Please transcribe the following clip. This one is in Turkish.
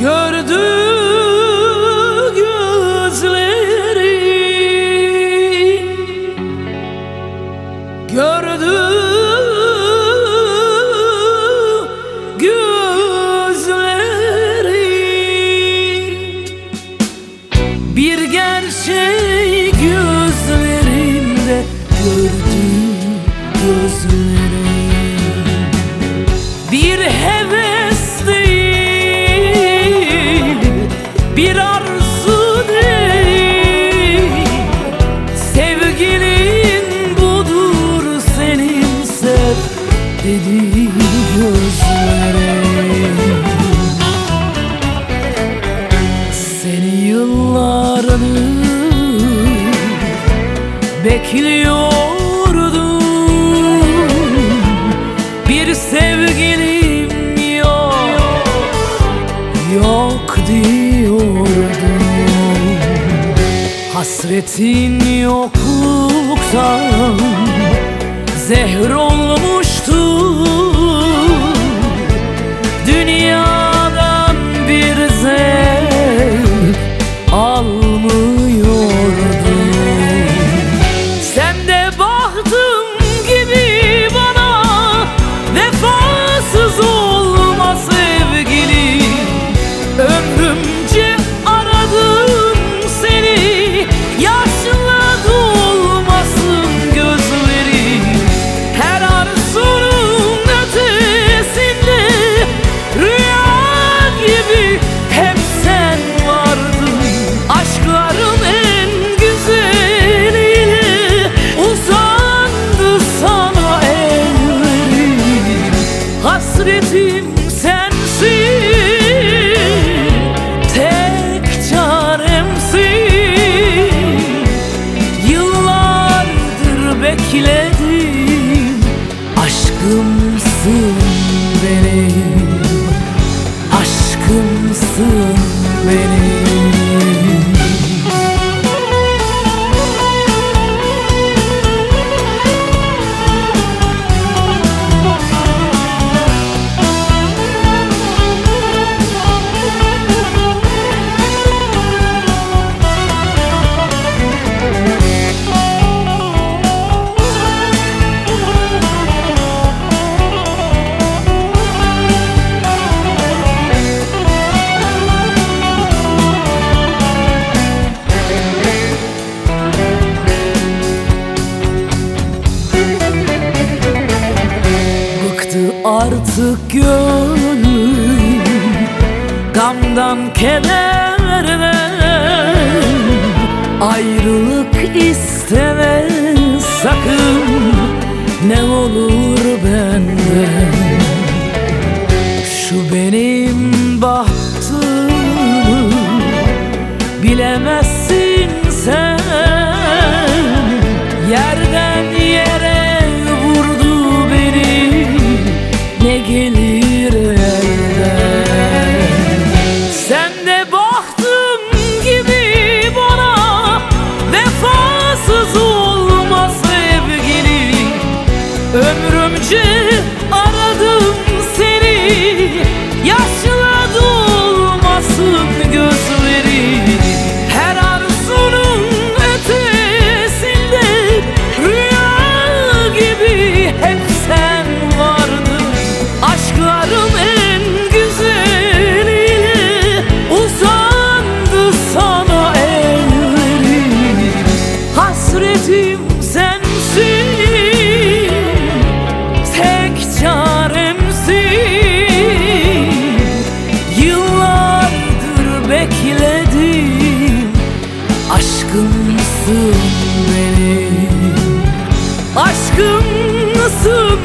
Gördü gözleri. Gördü gözleri. Bir gerçek gözlerimde gördü gözleri. geldi gözlere. Seni yıllarını bekliyordum. Bir sevgilim yok, yok diyordum. Hasretin yokluktan zehron bekledim Aşkımsın benim. Aşkımsın benim. Artık gönlüm Gamdan kederden Ayrılık isteme sakın Ne olur benden. Şu benim bahtım Bilemezsin sen. hasretim sensin Tek çaremsin. Yıllardır bekledim Aşkımsın benim Aşkımsın